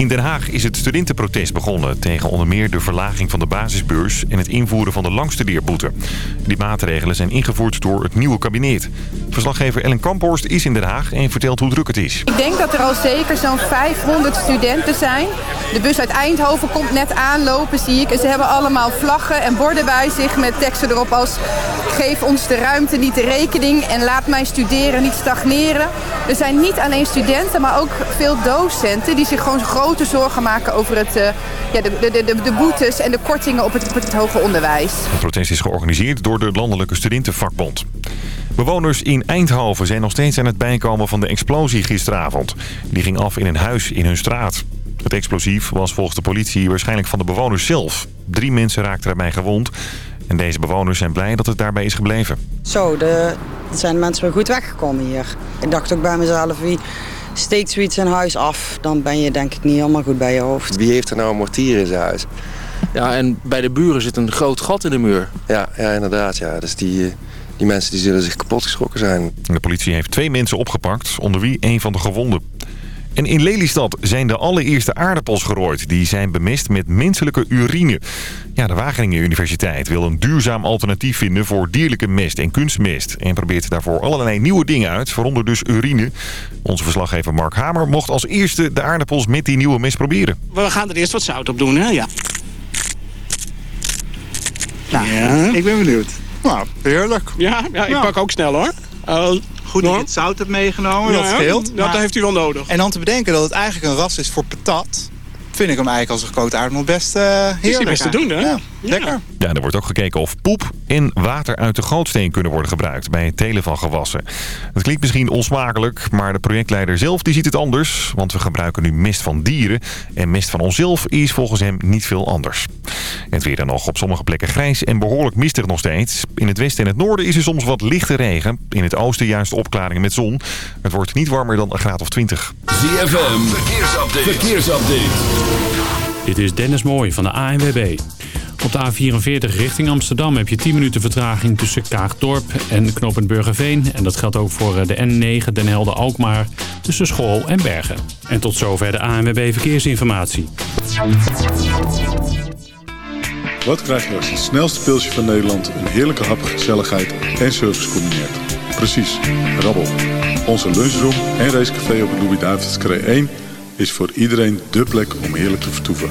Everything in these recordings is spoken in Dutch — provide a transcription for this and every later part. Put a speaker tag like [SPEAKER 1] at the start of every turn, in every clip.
[SPEAKER 1] In Den Haag is het studentenprotest begonnen tegen onder meer de verlaging van de basisbeurs en het invoeren van de langstudeerboete. Die maatregelen zijn ingevoerd door het nieuwe kabinet. Verslaggever Ellen Kamphorst is in Den Haag en vertelt hoe druk het is.
[SPEAKER 2] Ik denk dat er al zeker zo'n 500 studenten zijn. De bus uit Eindhoven komt net aanlopen, zie ik. En ze hebben allemaal vlaggen en borden bij zich met teksten erop als... geef ons de ruimte, niet de rekening en laat mij studeren, niet stagneren. Er zijn niet alleen studenten, maar ook veel docenten die zich gewoon grote zorgen maken over het, uh, ja, de, de, de, de, boetes en de kortingen op het, op het hoger onderwijs.
[SPEAKER 1] Het protest is georganiseerd door de Landelijke Studentenvakbond. Bewoners in Eindhoven zijn nog steeds aan het bijkomen van de explosie gisteravond. Die ging af in een huis in hun straat. Het explosief was volgens de politie waarschijnlijk van de bewoners zelf. Drie mensen raakten erbij gewond. En deze bewoners zijn blij dat het daarbij is gebleven.
[SPEAKER 3] Zo, de, zijn mensen weer goed weggekomen hier. Ik dacht ook bij mezelf, wie steekt zoiets in huis af... dan ben je denk ik niet helemaal goed bij je hoofd.
[SPEAKER 4] Wie heeft er nou een mortier in zijn huis?
[SPEAKER 5] Ja, en bij de buren zit een groot gat in de muur.
[SPEAKER 4] Ja, ja inderdaad. Ja. Dus die, die mensen die zullen zich kapot geschrokken zijn.
[SPEAKER 1] De politie heeft twee mensen opgepakt, onder wie een van de gewonden. En in Lelystad zijn de allereerste aardappels gerooid. Die zijn bemest met menselijke urine. Ja, de Wageningen Universiteit wil een duurzaam alternatief vinden voor dierlijke mest en kunstmest. En probeert daarvoor allerlei nieuwe dingen uit, waaronder dus urine. Onze verslaggever Mark Hamer mocht als eerste de aardappels met die nieuwe mest proberen.
[SPEAKER 6] We gaan er eerst wat zout op doen, hè? Ja.
[SPEAKER 7] Nou, ja. ik ben benieuwd. Nou, heerlijk.
[SPEAKER 6] Ja, ja ik pak ook snel hoor. Uh,
[SPEAKER 7] Goed dat je het zout hebt meegenomen,
[SPEAKER 6] ja,
[SPEAKER 7] dat scheelt.
[SPEAKER 6] Dat heeft u wel nodig.
[SPEAKER 7] En dan te bedenken dat het eigenlijk een ras is voor patat vind ik hem eigenlijk als een gekookte aardappel best uh, heerlijk.
[SPEAKER 6] Is best te doen, hè?
[SPEAKER 7] Ja, lekker.
[SPEAKER 1] Ja, er wordt ook gekeken of poep en water uit de gootsteen kunnen worden gebruikt bij het telen van gewassen. Het klinkt misschien onsmakelijk, maar de projectleider zelf die ziet het anders. Want we gebruiken nu mest van dieren en mest van onszelf is volgens hem niet veel anders. Het weer dan nog op sommige plekken grijs en behoorlijk mistig nog steeds. In het westen en het noorden is er soms wat lichte regen. In het oosten juist opklaringen met zon. Het wordt niet warmer dan een graad of 20.
[SPEAKER 8] ZFM, verkeersupdate. verkeersupdate.
[SPEAKER 9] Dit is Dennis Mooij van de ANWB. Op de A44 richting Amsterdam heb je 10 minuten vertraging tussen Kaagdorp en Knopend Burgerveen. En dat geldt ook voor de N9 Den Helder-Alkmaar tussen School en Bergen. En tot zover de ANWB Verkeersinformatie.
[SPEAKER 10] Wat krijg je als het snelste pilsje van Nederland een heerlijke hap, gezelligheid en service combineert? Precies, rabbel. Onze lunchroom en racecafé op het Louis-David's 1 is voor iedereen dé plek om heerlijk te vertoeven.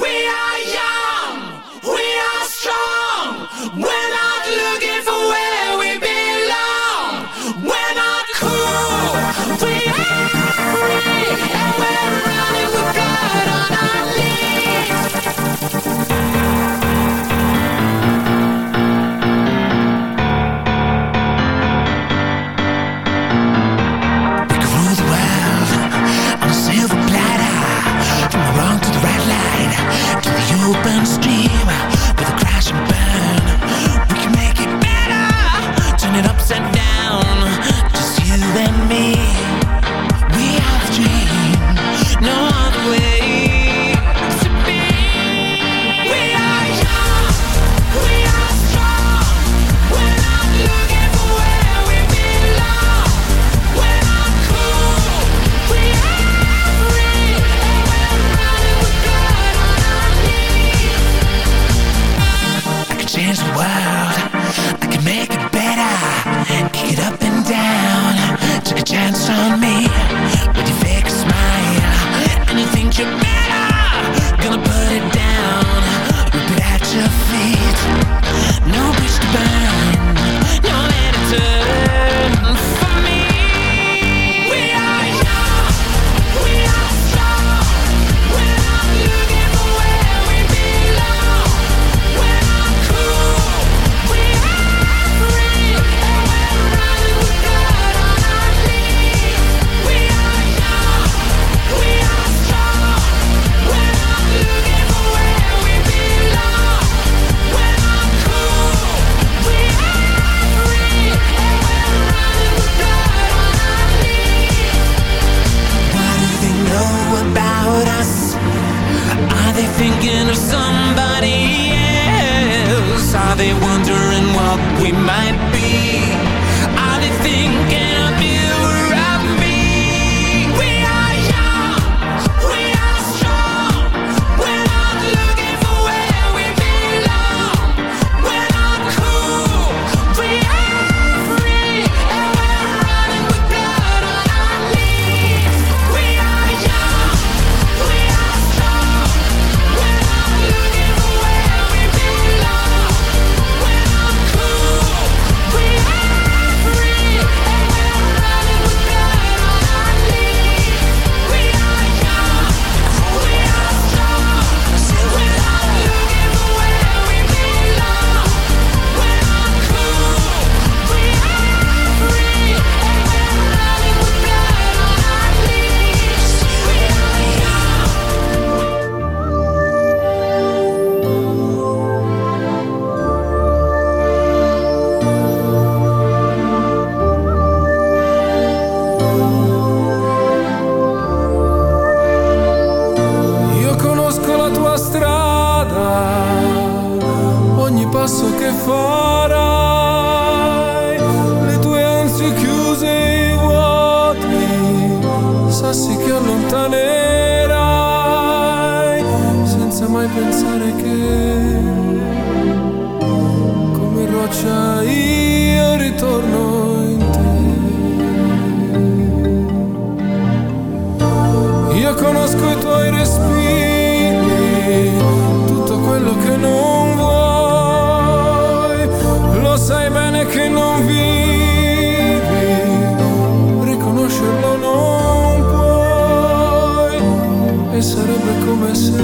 [SPEAKER 11] sarebbe come se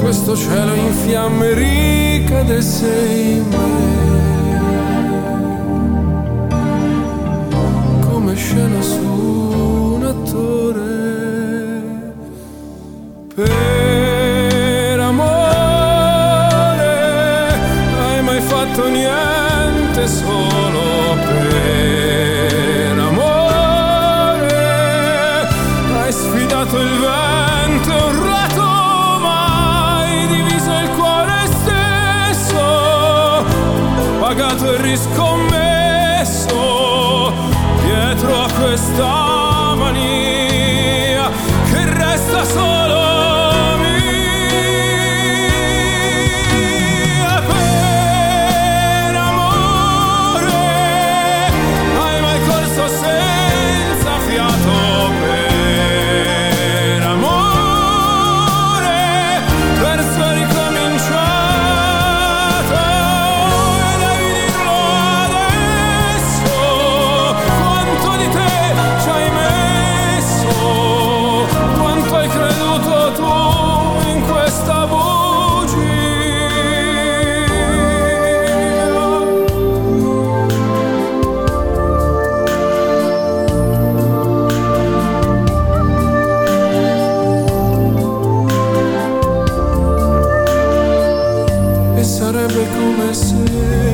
[SPEAKER 11] questo cielo in fiamme ricadesse in me.
[SPEAKER 12] comecei.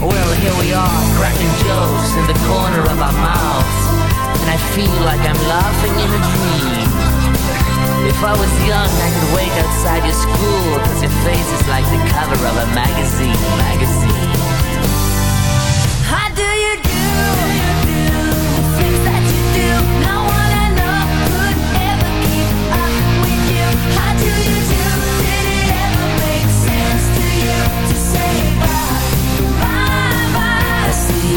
[SPEAKER 12] Well, here we are, cracking jokes in the corner of our mouths, and I feel like I'm laughing in a dream. If I was young, I could wait outside your school, cause your face is like the cover of a magazine, magazine. How do you do? The things that you do, no one I know could ever keep up with you. How do you do?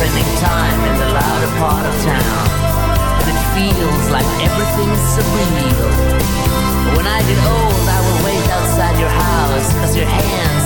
[SPEAKER 12] spending time in the louder part of town. And it feels like everything's surreal. When I get old, I will wait outside your house, cause your hands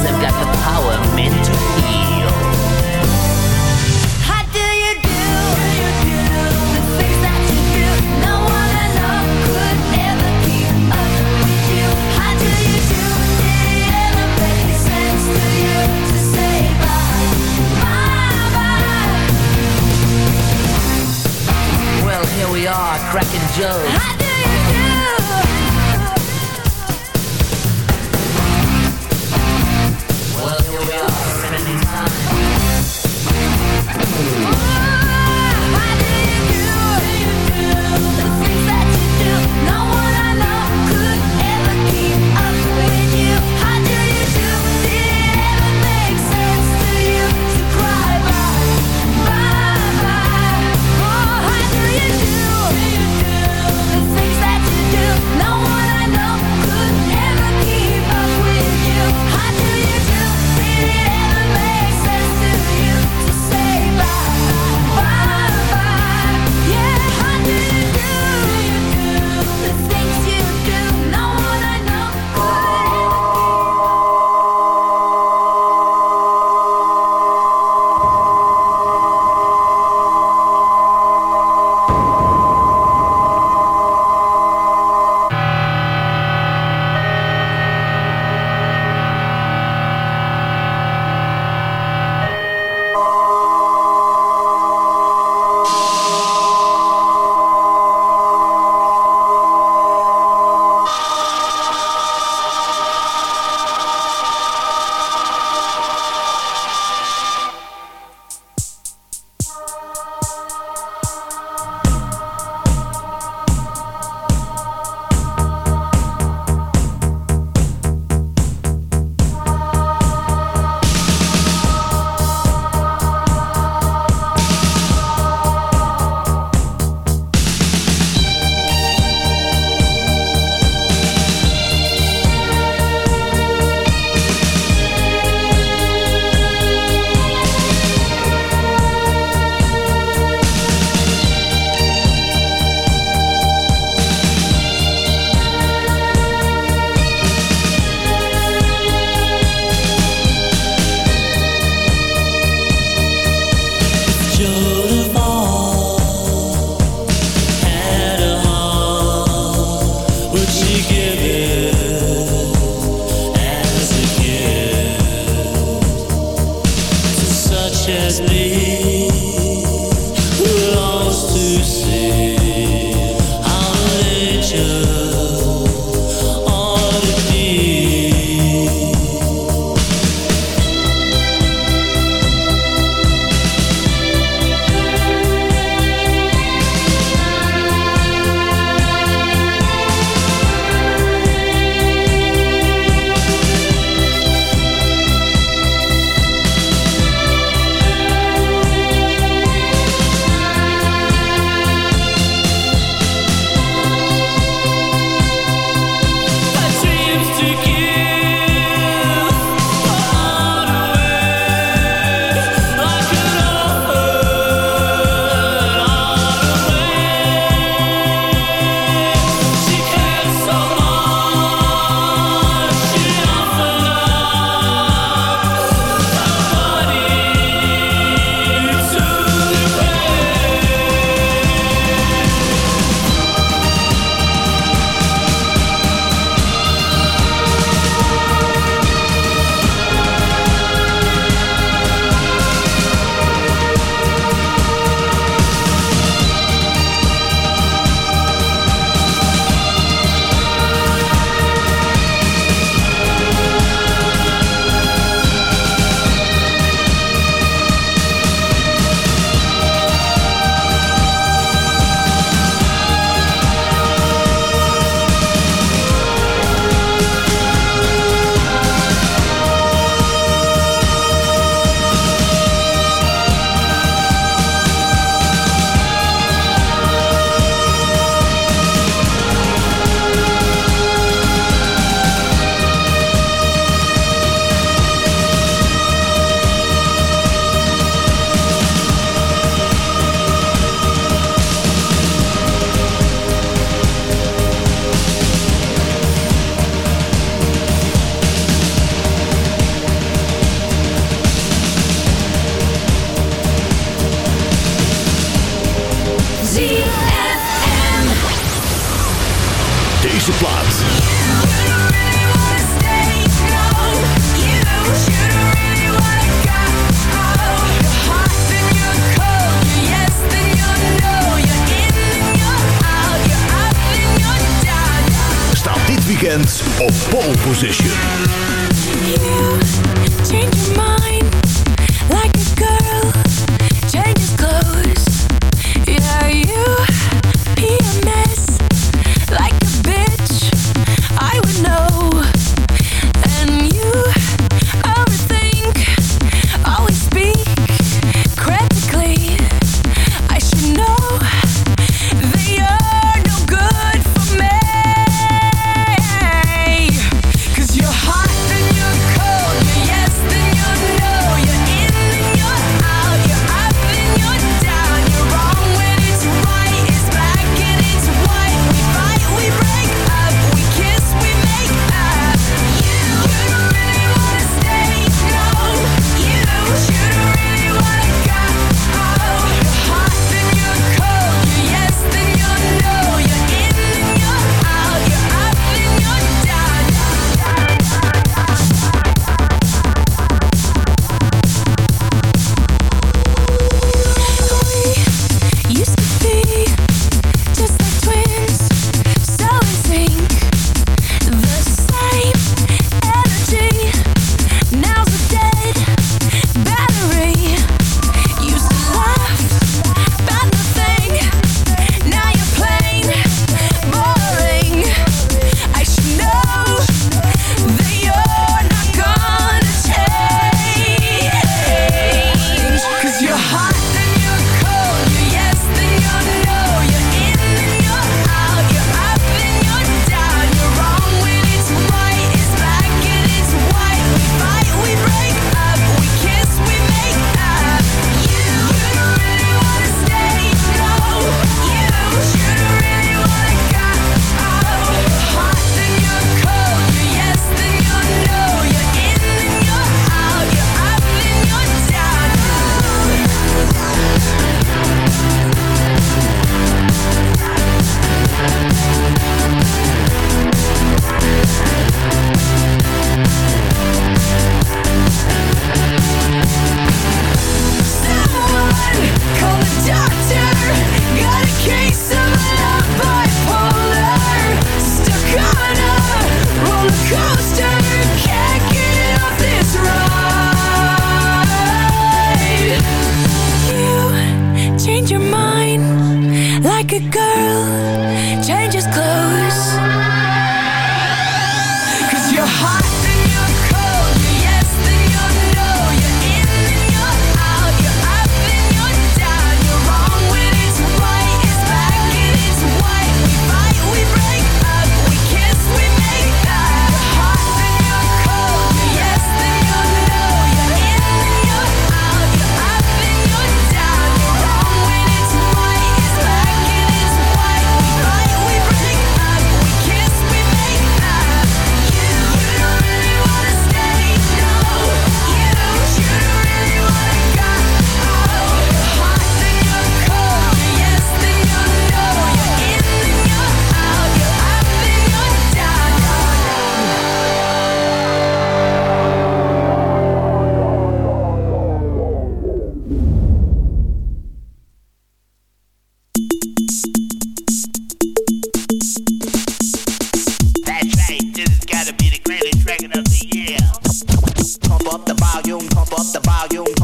[SPEAKER 12] the
[SPEAKER 13] volume,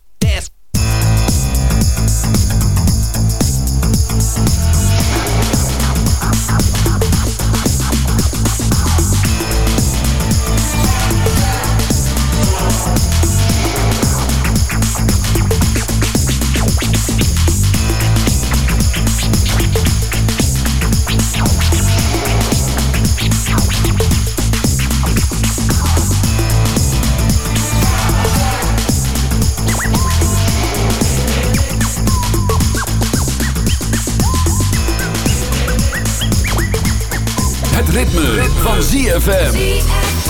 [SPEAKER 8] ritme, van ZFM.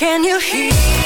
[SPEAKER 14] Can you
[SPEAKER 15] hear?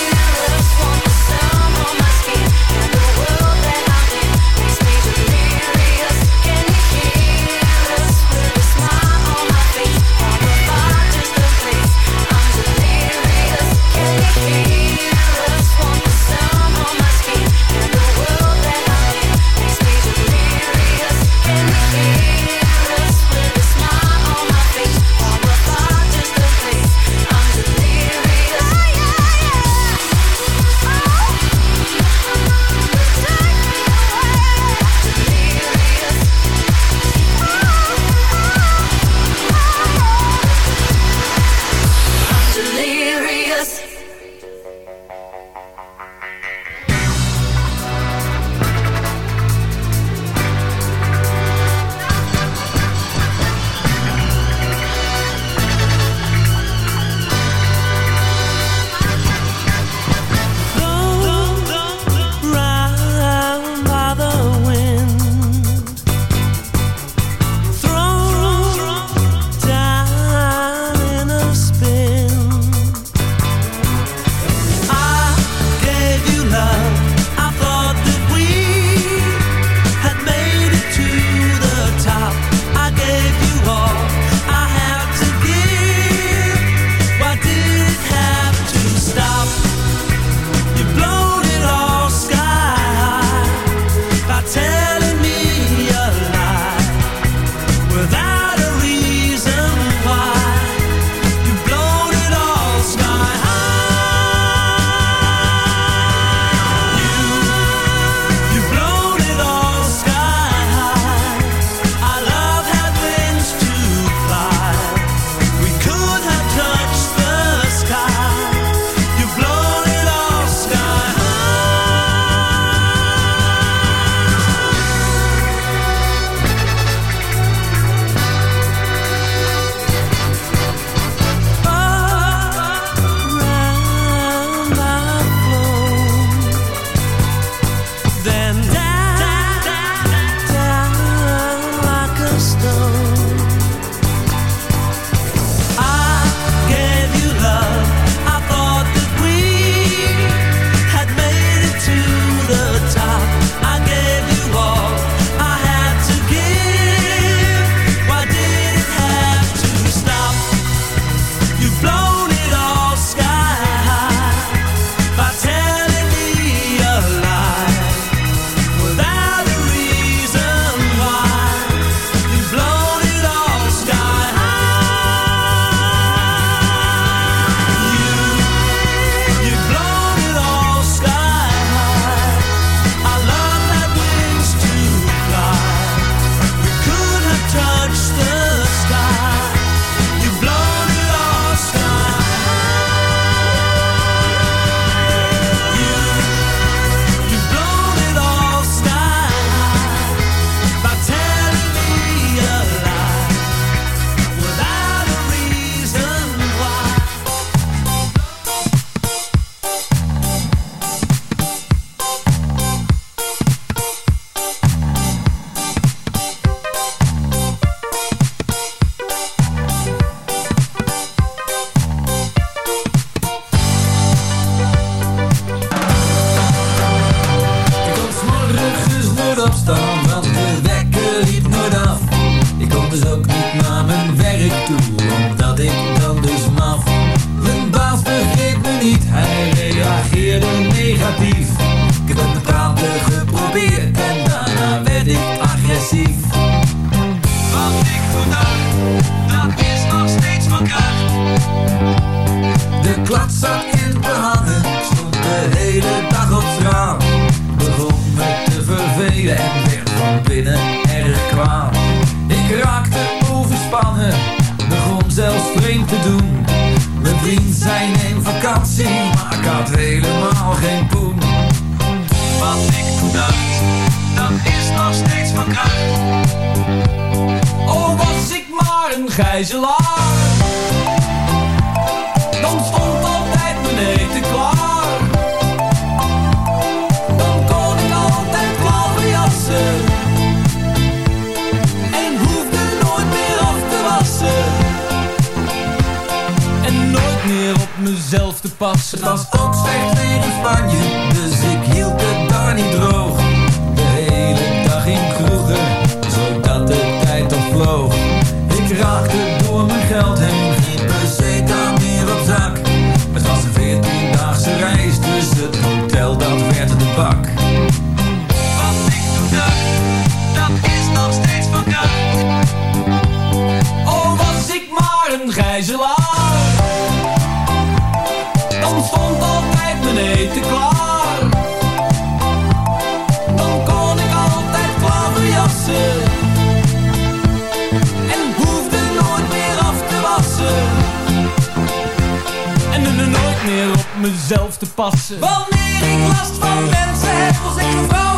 [SPEAKER 15] mezelf te passen. Wanneer ik last van mensen heb, als ik een vrouw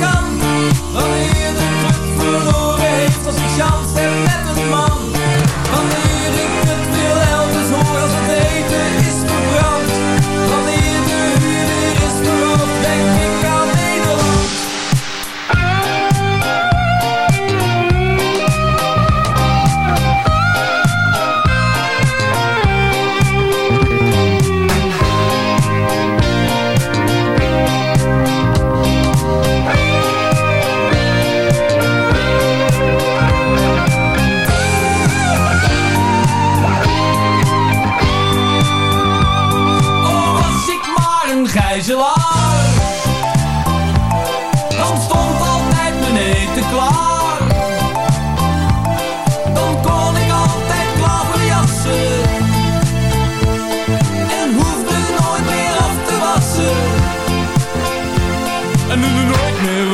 [SPEAKER 15] kan.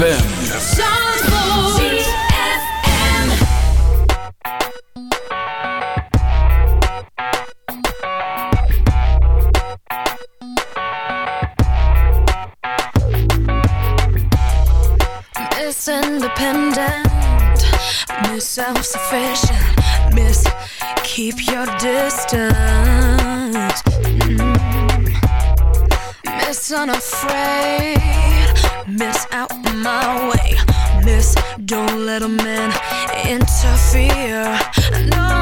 [SPEAKER 14] miss independent, miss self-sufficient, miss keep your distance, mm. miss unafraid, miss. Let a man interfere. I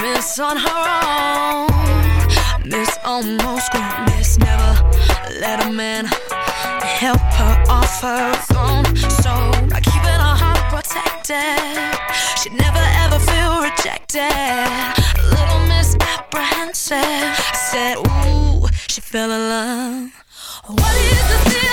[SPEAKER 14] Miss on her own, Miss almost grown, Miss never let a man help her off her own. So by keeping her heart protected, she'd never ever feel rejected. A little misapprehensive, I said, Ooh, she fell in love. What is the feeling?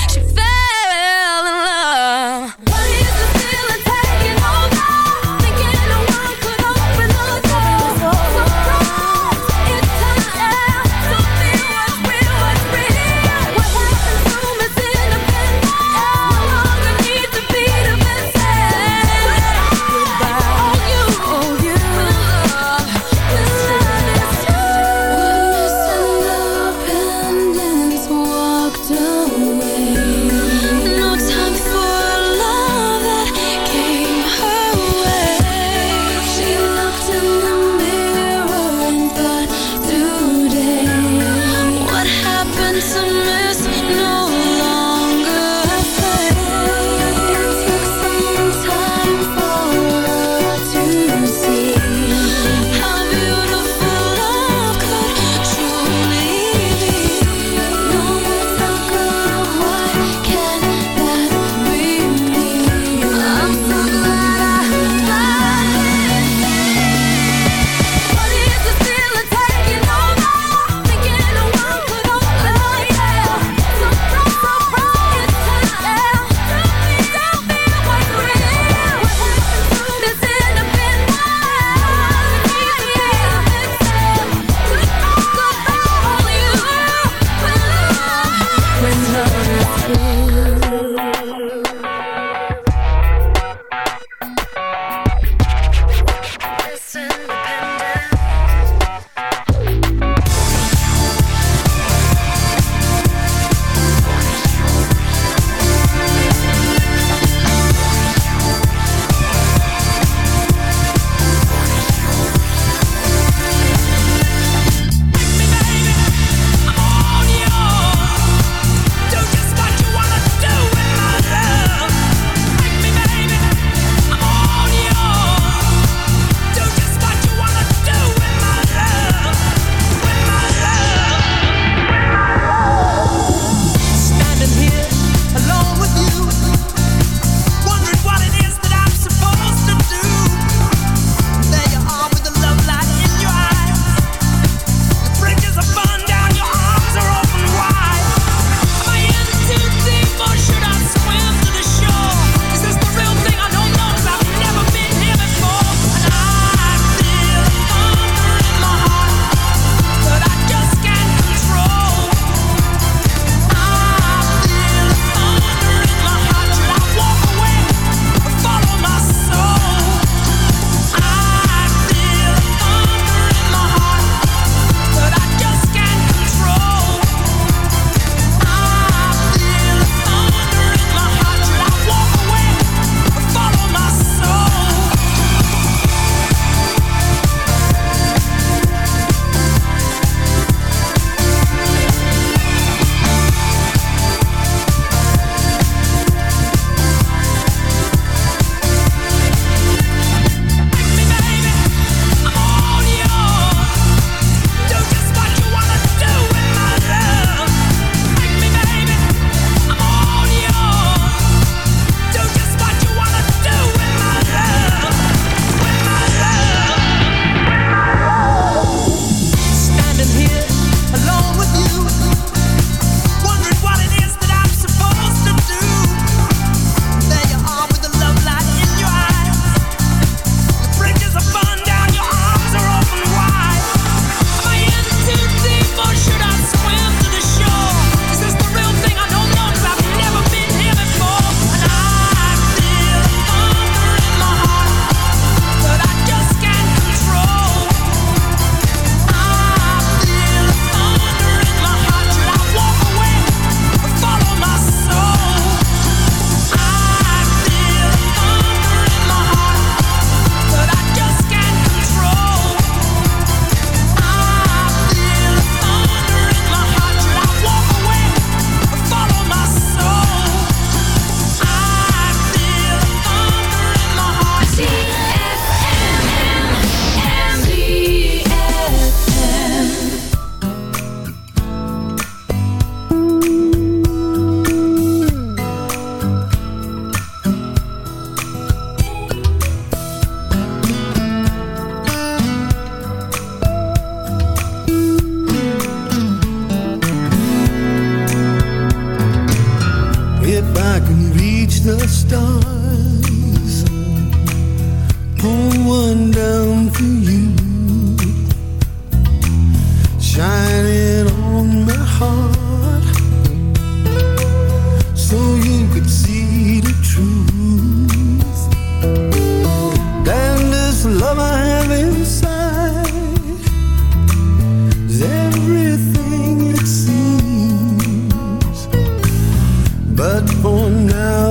[SPEAKER 16] But for now